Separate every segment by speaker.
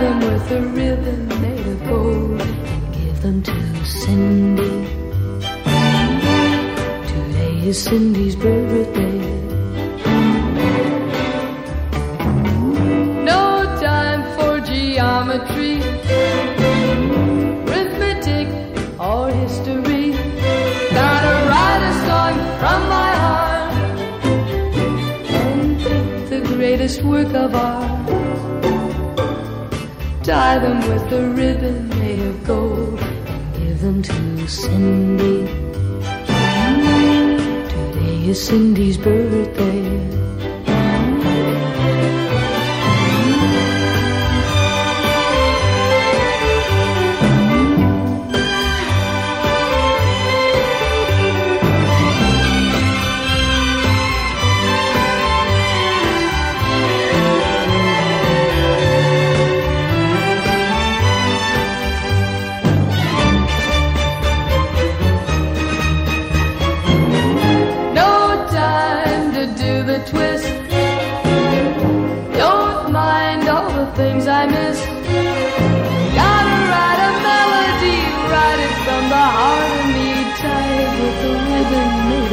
Speaker 1: them with a ribbon made of gold. Give them to Cindy. Today is Cindy's birthday. No time for geometry, arithmetic, or history. Gotta write a song from my heart and pick the greatest work of art. Tie them with a ribbon made of gold and give them to Cindy. Today is Cindy's birthday.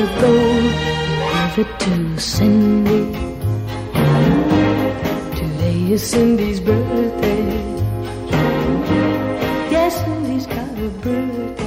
Speaker 1: Of gold. Give it to Cindy. Today is Cindy's birthday. Yes, Cindy's got a birthday.